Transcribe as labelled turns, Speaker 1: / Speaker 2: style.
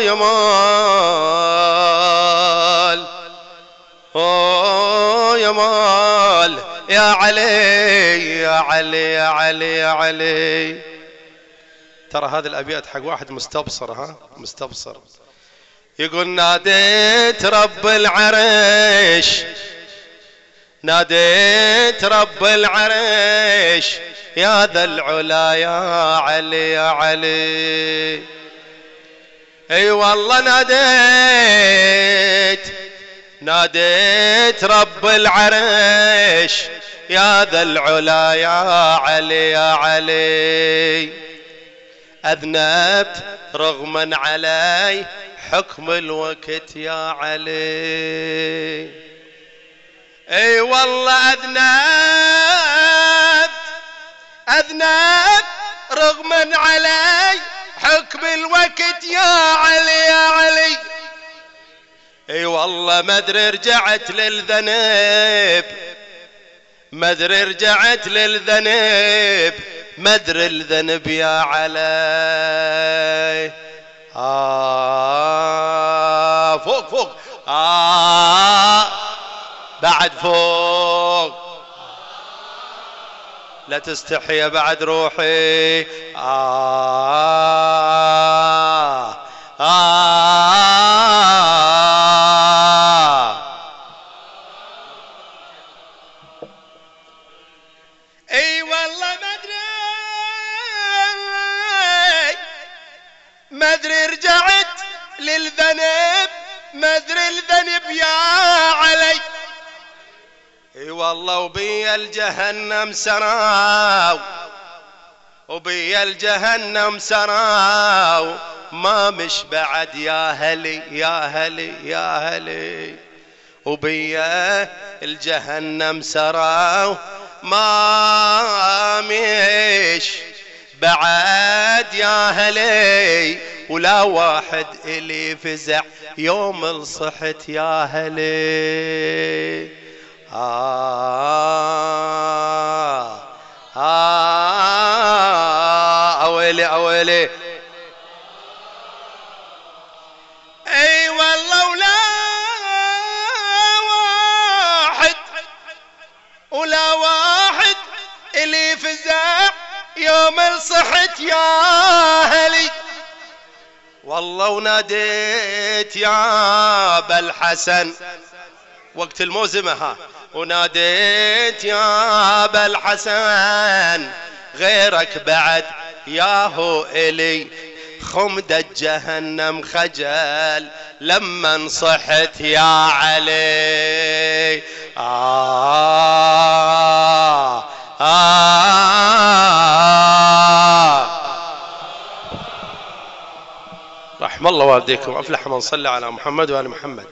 Speaker 1: يا مال اوه يا مال يا علي يا علي يا علي يا علي. ترى هذه الأبيات حق واحد مستبصر ها؟ مستبصر. يقول ناديت رب العرش ناديت رب العرش يا ذا العلا يا علي يا علي. اي والله ناديت ناديت رب العرش. يا ذا العلا يا علي يا علي. أذنبت رغما علي حكم الوقت يا علي. اي والله أذنبت اذنبت رغما علي حكم الوقت يا علي يا علي. أي والله ما أدري رجعت للذنب ما أدري رجعت للذنب ما أدري الذنب يا علي. آه فوق فوق. آه بعد فوق. لا تستحي بعد روحي. آه. آه. أي والله ما أدري. ما أدري رجعت للذنب ما أدري الذنب يا والله وبي الجهنم سراو. وبي الجهنم سراو. ما مش بعد يا هلي يا هلي يا هلي. وبي الجهنم سراو. ما مش بعد يا هلي. ولا واحد إلي فزع يوم الصحت يا هلي. آه آه أويلي أويلي أي والله ولا واحد ولا واحد اللي فزع يوم الصحت يا هلي والله وناديت يا أبا الحسن. وقت الموزمة ها. وناديت يا أبا الحسن غيرك بعد ياهو إلي. خمدة جهنم خجل لما صحت يا علي. آه آه. رحم الله والديكم أفلح من صلى على محمد وآل محمد.